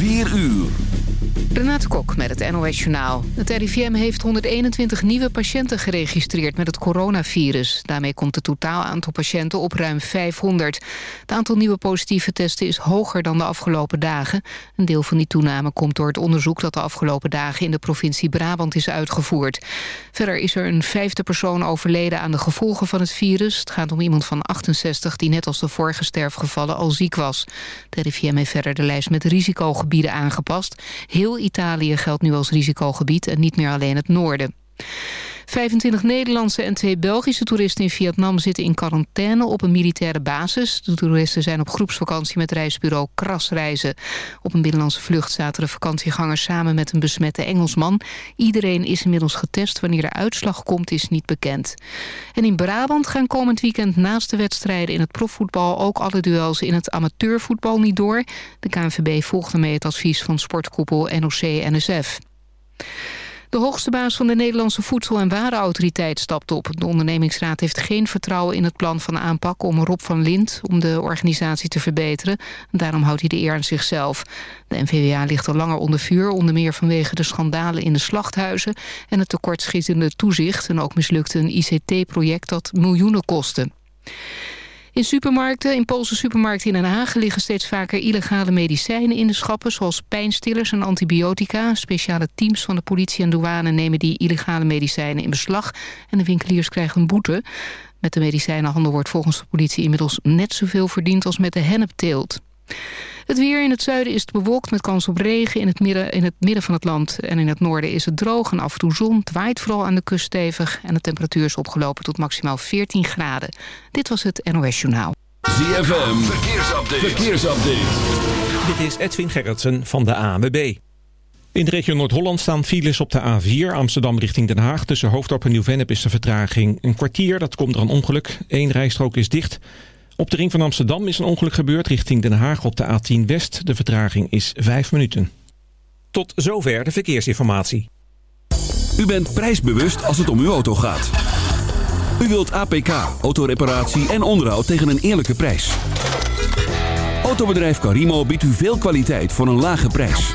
4 uur. Renate Kok met het NOS Journaal. Het RIVM heeft 121 nieuwe patiënten geregistreerd met het coronavirus. Daarmee komt het totaal aantal patiënten op ruim 500. Het aantal nieuwe positieve testen is hoger dan de afgelopen dagen. Een deel van die toename komt door het onderzoek... dat de afgelopen dagen in de provincie Brabant is uitgevoerd. Verder is er een vijfde persoon overleden aan de gevolgen van het virus. Het gaat om iemand van 68 die net als de vorige sterfgevallen al ziek was. Het RIVM heeft verder de lijst met risicogebieden aangepast. Heel Italië geldt nu als risicogebied en niet meer alleen het noorden. 25 Nederlandse en twee Belgische toeristen in Vietnam zitten in quarantaine op een militaire basis. De toeristen zijn op groepsvakantie met reisbureau Krasreizen. Op een binnenlandse vlucht zaten de vakantiegangers samen met een besmette Engelsman. Iedereen is inmiddels getest. Wanneer de uitslag komt is niet bekend. En in Brabant gaan komend weekend naast de wedstrijden in het profvoetbal ook alle duels in het amateurvoetbal niet door. De KNVB volgt ermee het advies van sportkoepel NOC-NSF. De hoogste baas van de Nederlandse Voedsel- en Warenautoriteit stapt op. De ondernemingsraad heeft geen vertrouwen in het plan van aanpak om Rob van Lint om de organisatie te verbeteren. Daarom houdt hij de eer aan zichzelf. De NVWA ligt al langer onder vuur, onder meer vanwege de schandalen in de slachthuizen en het tekortschietende toezicht en ook mislukte een ICT-project dat miljoenen kostte. In supermarkten, in Poolse supermarkten in Den Haag liggen steeds vaker illegale medicijnen in de schappen, zoals pijnstillers en antibiotica. Speciale teams van de politie en douane nemen die illegale medicijnen in beslag en de winkeliers krijgen een boete. Met de medicijnenhandel wordt volgens de politie inmiddels net zoveel verdiend als met de hennepteelt. Het weer in het zuiden is bewolkt met kans op regen. In het, midden, in het midden van het land en in het noorden is het droog en af en toe zon. Het waait vooral aan de kust stevig en de temperatuur is opgelopen tot maximaal 14 graden. Dit was het NOS Journaal. ZFM, verkeersupdate. verkeersupdate. Dit is Edwin Gerritsen van de ANWB. In de regio Noord-Holland staan files op de A4 Amsterdam richting Den Haag. Tussen Hoofddorp en Nieuw-Vennep is de vertraging een kwartier. Dat komt er een ongeluk. Eén rijstrook is dicht. Op de ring van Amsterdam is een ongeluk gebeurd richting Den Haag op de A10 West. De vertraging is 5 minuten. Tot zover de verkeersinformatie. U bent prijsbewust als het om uw auto gaat. U wilt APK, autoreparatie en onderhoud tegen een eerlijke prijs. Autobedrijf Carimo biedt u veel kwaliteit voor een lage prijs.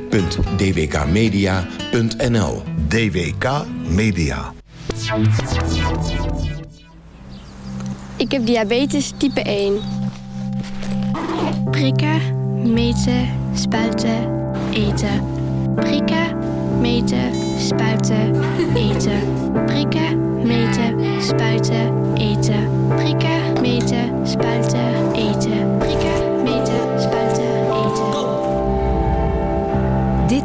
www.dwkmedia.nl DWK Media. Ik heb diabetes type 1. Prikken, meten, spuiten, eten. Prikken, meten, spuiten, eten. Prikken, meten, spuiten, eten. Prikken, meten, spuiten, eten. Prikken,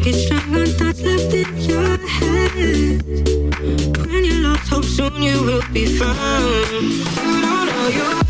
get stronger, thoughts left in your head. When you hope, soon you will be found. You don't know you.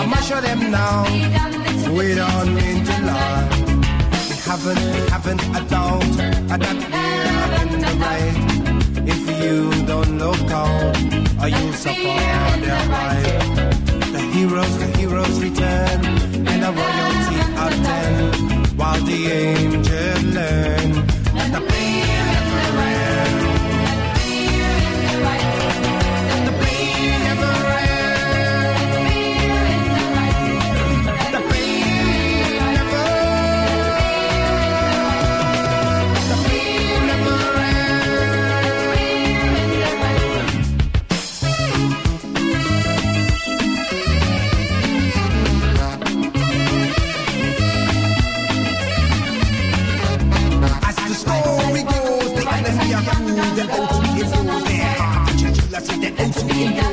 I must show them now. We don't mean to lie. We haven't, we haven't a doubt that we haven't the right. If you don't look out, or you'll suffer their right. The heroes, the heroes return, and the royalty attend, while the angels learn. vida.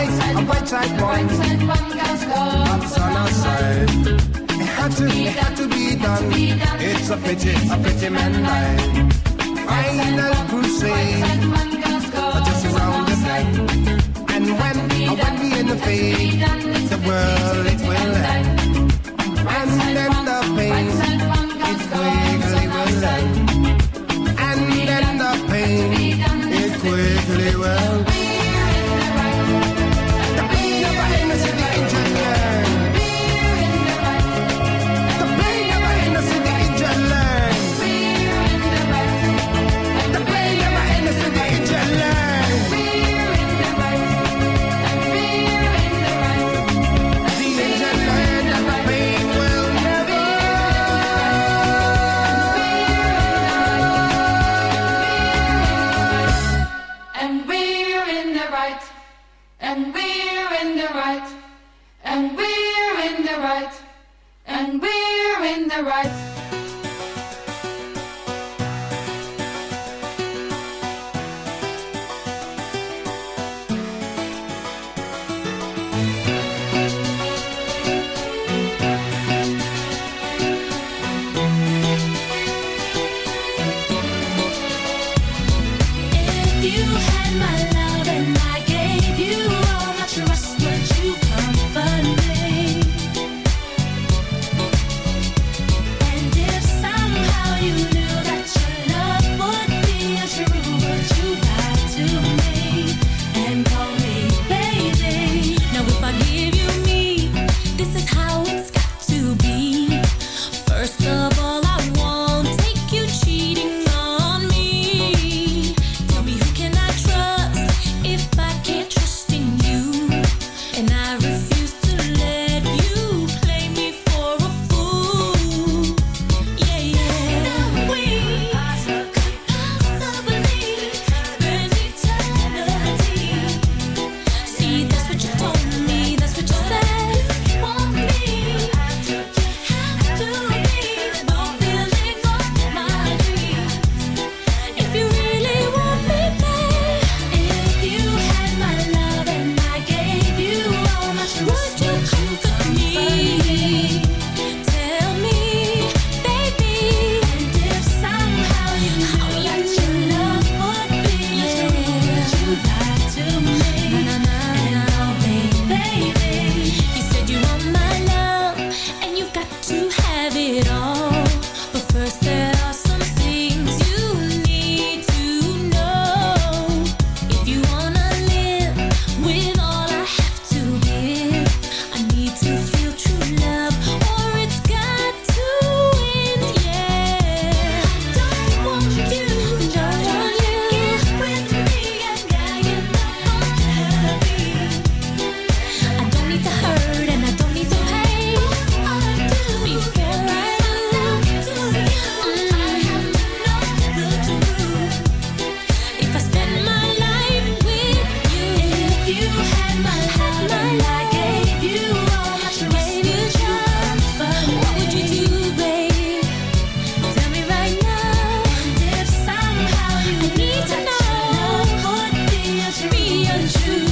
eyes and one side points. And one girl's love. That's on our side. It had to, it had to be done. It's a pity, a pity man life. Final crusade. Just around the bend. And when, when we in the fade, the world it will end. And then the pain, it will the choose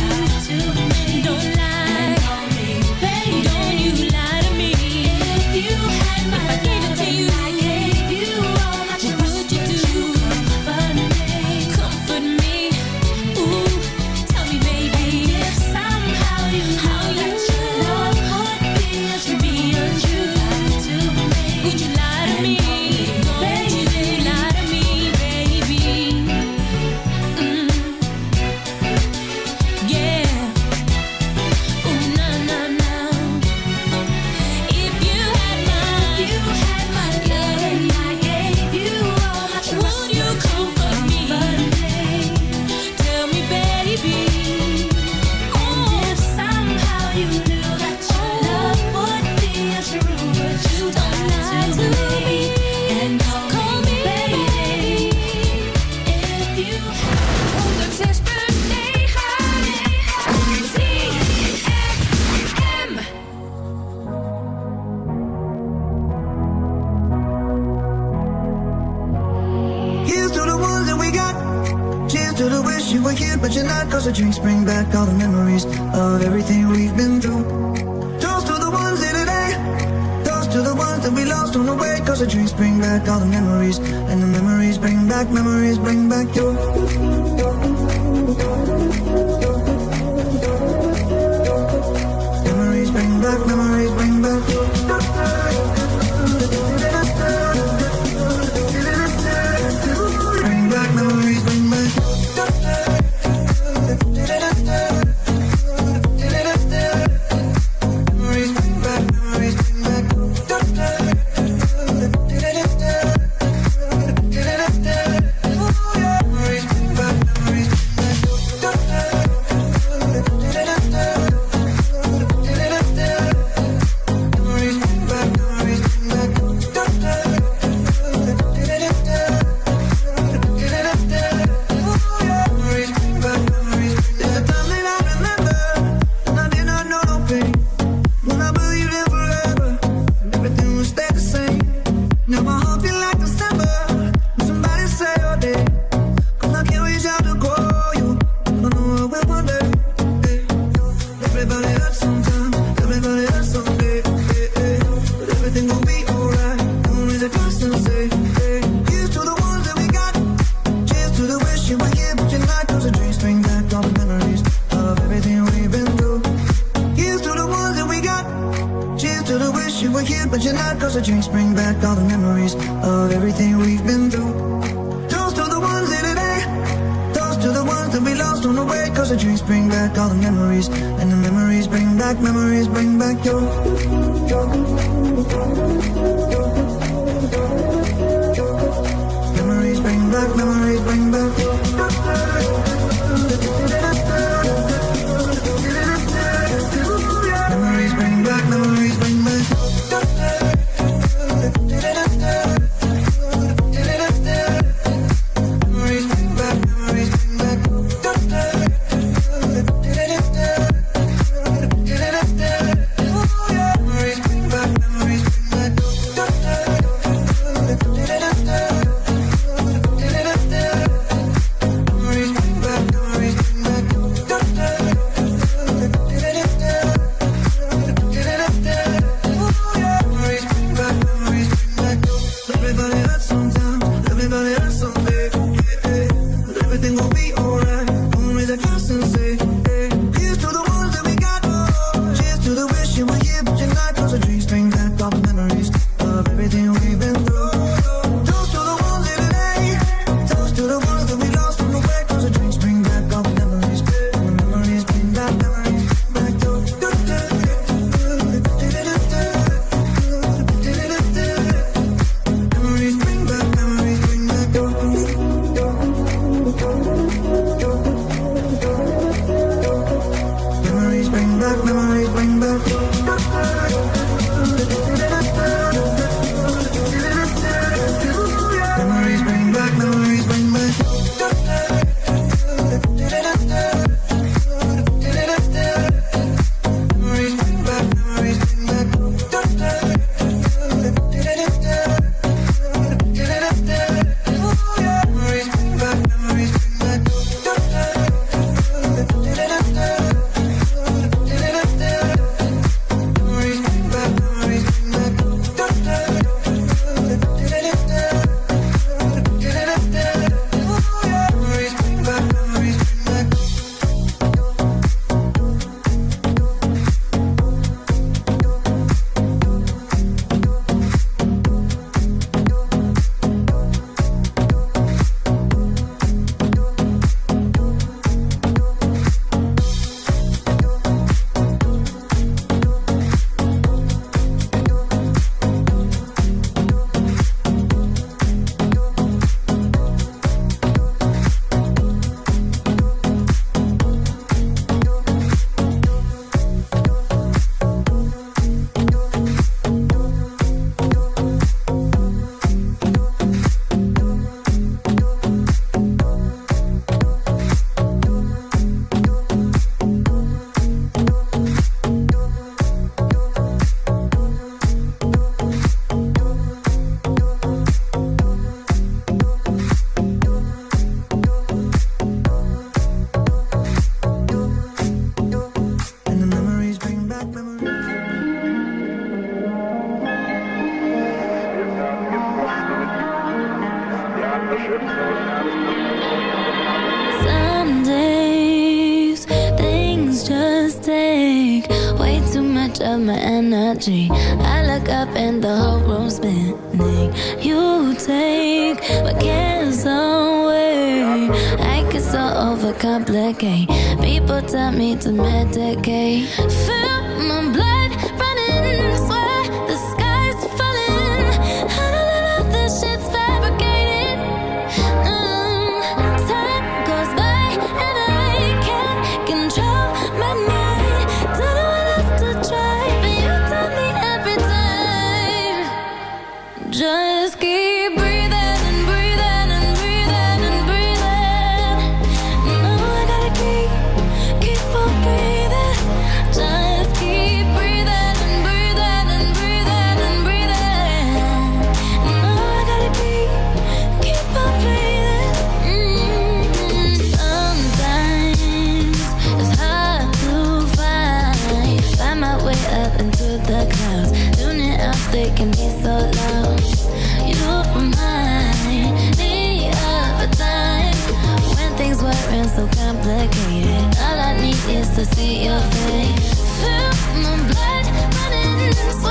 to see your face. Feel my blood running,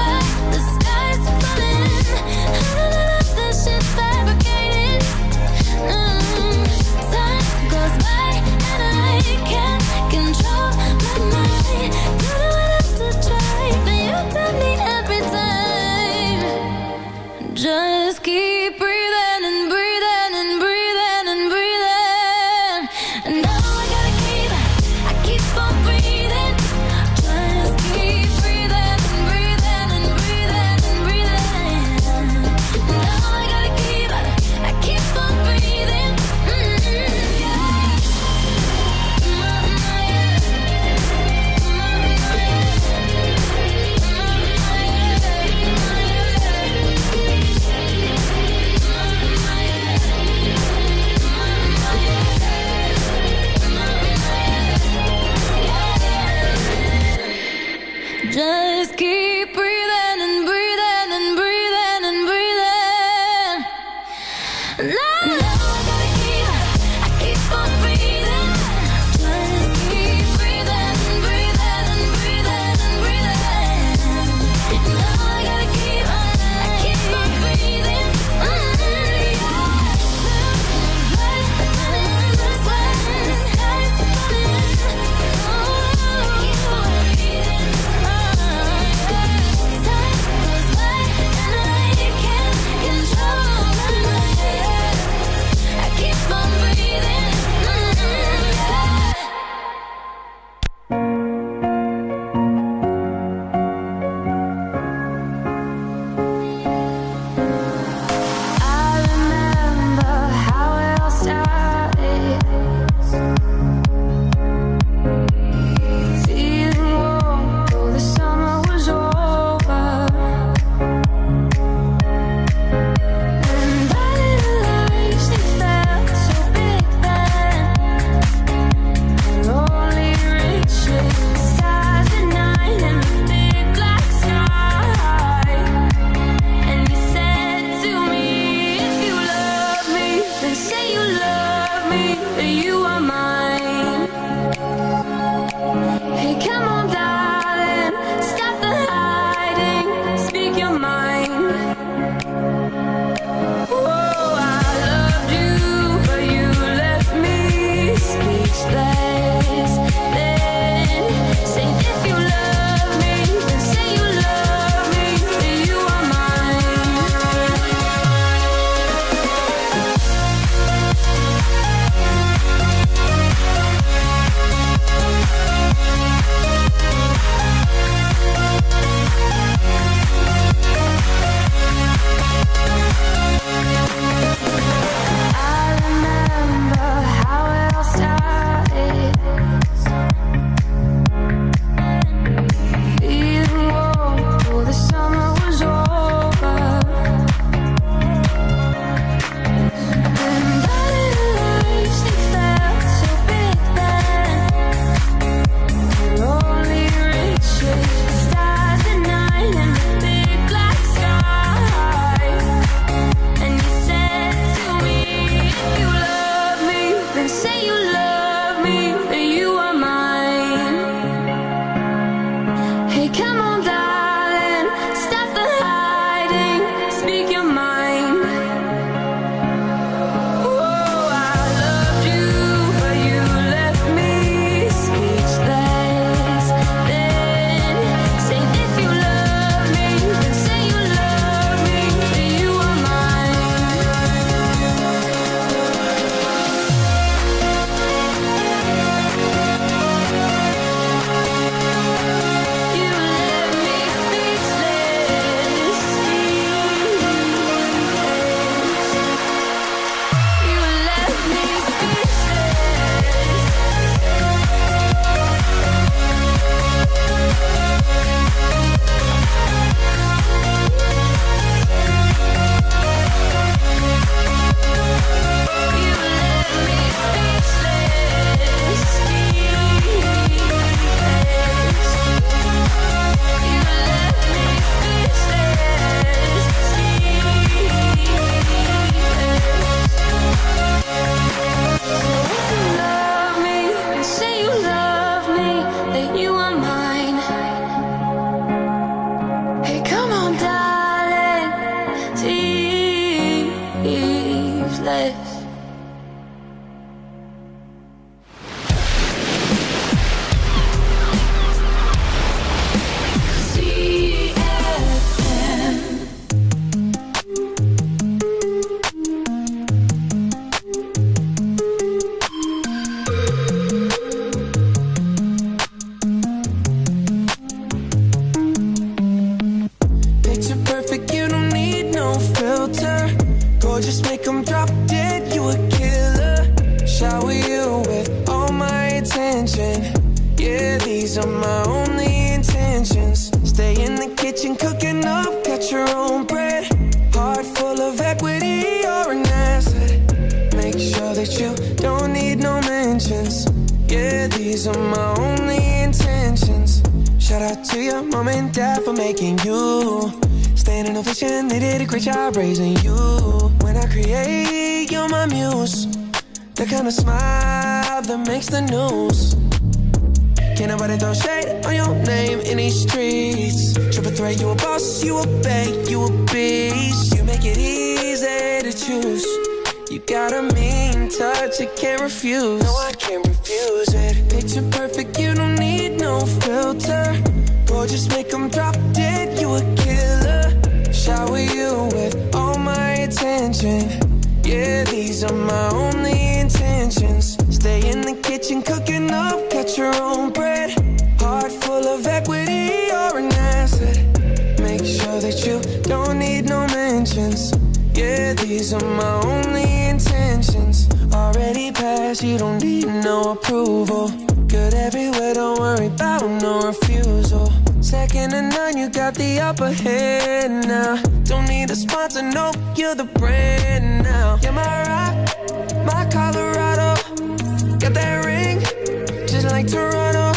like Toronto.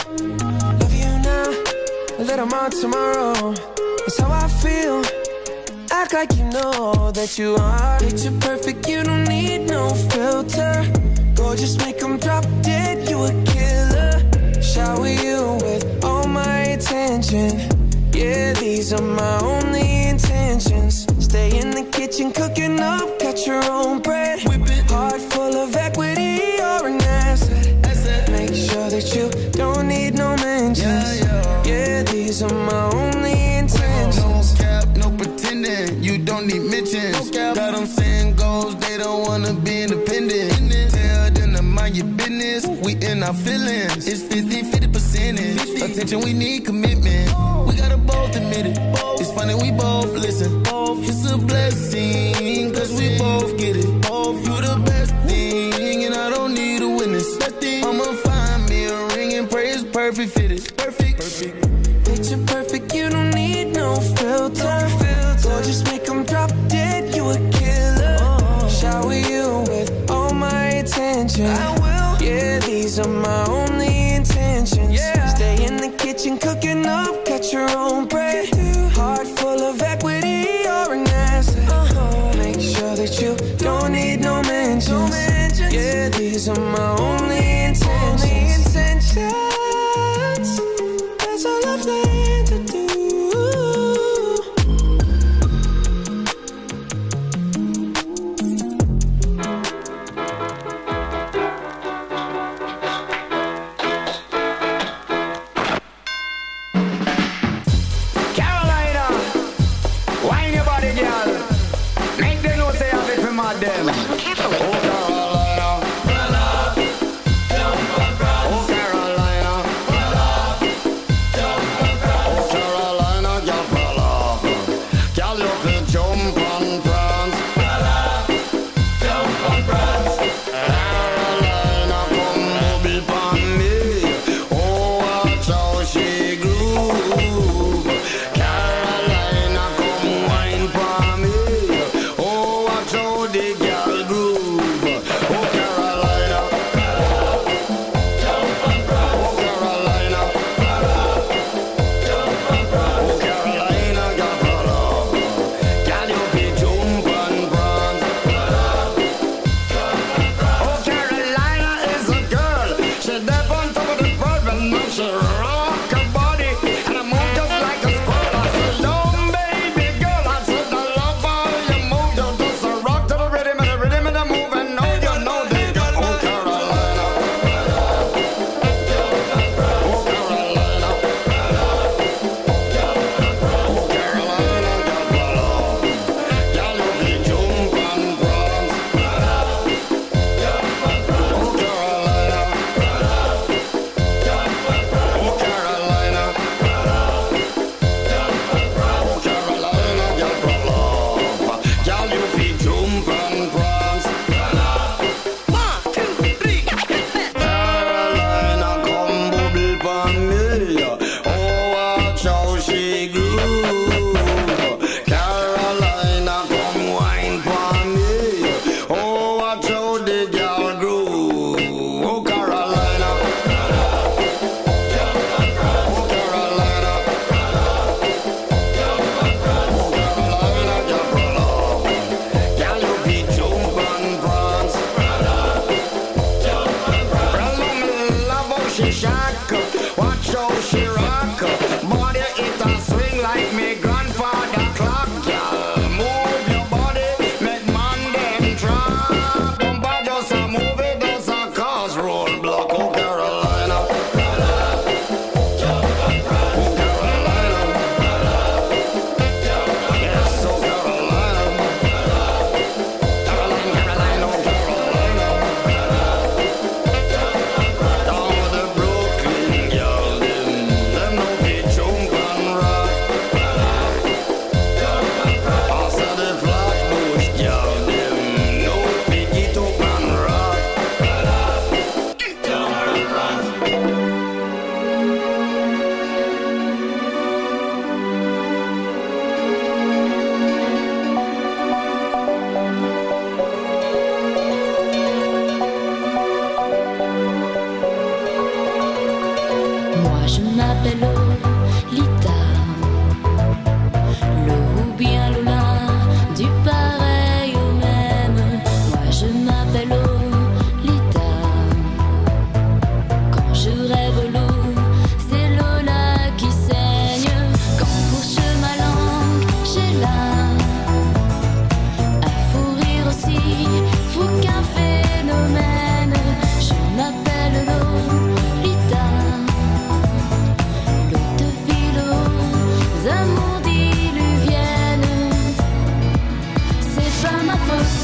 Love you now, a little more tomorrow. That's how I feel. Act like you know that you are. Picture perfect, you don't need no filter. Gorgeous, make them drop dead, you a killer. Shower you with all my attention. Yeah, these are my only intentions. Stay in the kitchen, cooking up, cut your own bread. Whip it. Heart full of equity don't wanna be independent. Tell them to mind your business. We in our feelings. It's 50 50 percentage. Attention, we need commitment. We gotta both admit it. It's funny, we both listen. It's a blessing, cause we both get it. kitchen. I will. Yeah, these are my only intentions. Yeah. Stay in the kitchen, cooking up, catch your own bread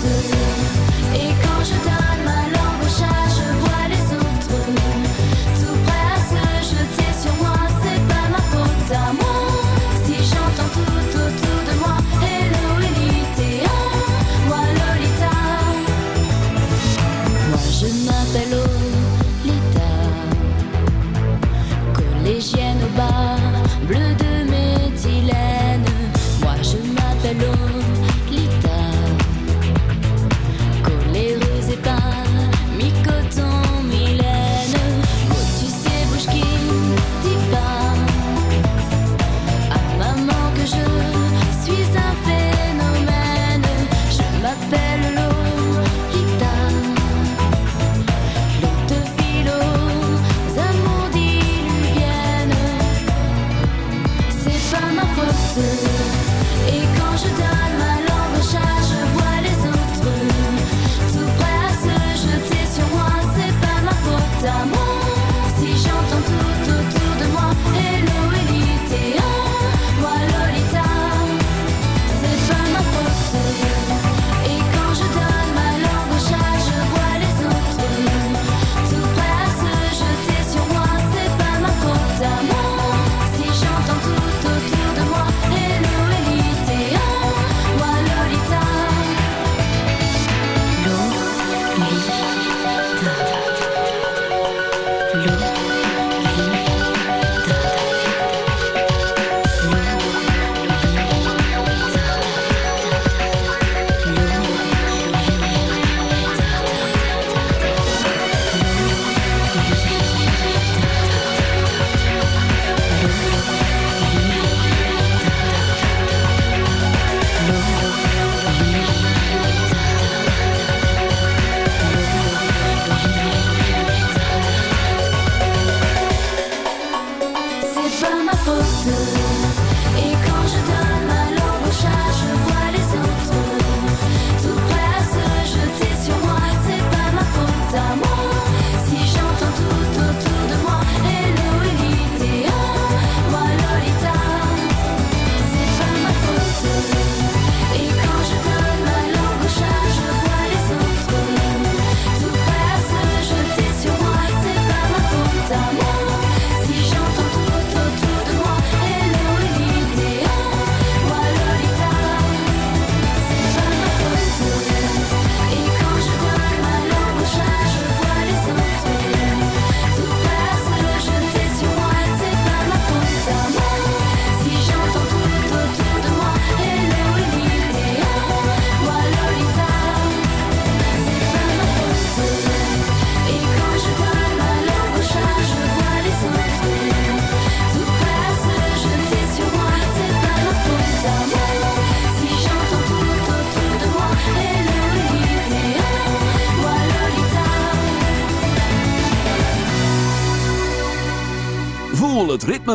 to you.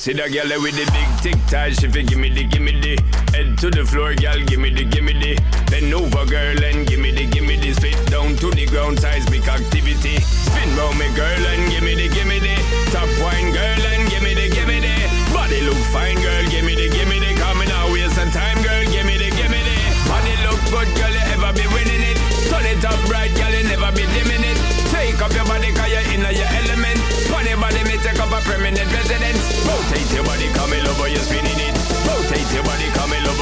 See that girl with the big tic tac, she fi gimme the, gimme the. Head to the floor, girl, gimme the, gimme the. Bend over, girl, and gimme the, gimme the. Spit down to the ground, seismic activity. Spin round me, girl, and gimme the, gimme the. Top wine, girl, and gimme the, gimme the. Body look fine, girl, gimme the, gimme the. Coming out, waste some time, girl, gimme the, gimme the. Body look good, girl, you ever be winning it. Turn it up right, girl, you never be dimming it. Take up your body, cause you're in your element. Funny body, me take up a permanent residence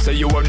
say you have